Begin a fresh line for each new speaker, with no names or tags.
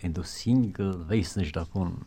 in der Single weiß nicht davon.